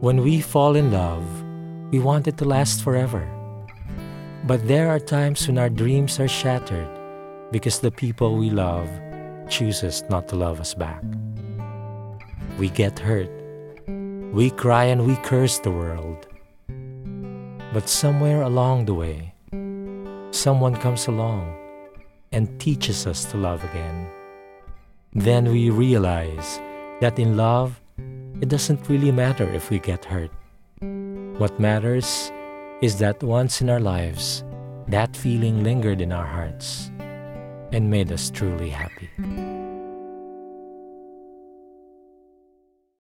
When we fall in love, we want it to last forever. But there are times when our dreams are shattered because the people we love chooses not to love us back. We get hurt. We cry and we curse the world. But somewhere along the way, someone comes along and teaches us to love again. Then we realize that in love, it doesn't really matter if we get hurt. What matters is that once in our lives, that feeling lingered in our hearts and made us truly happy.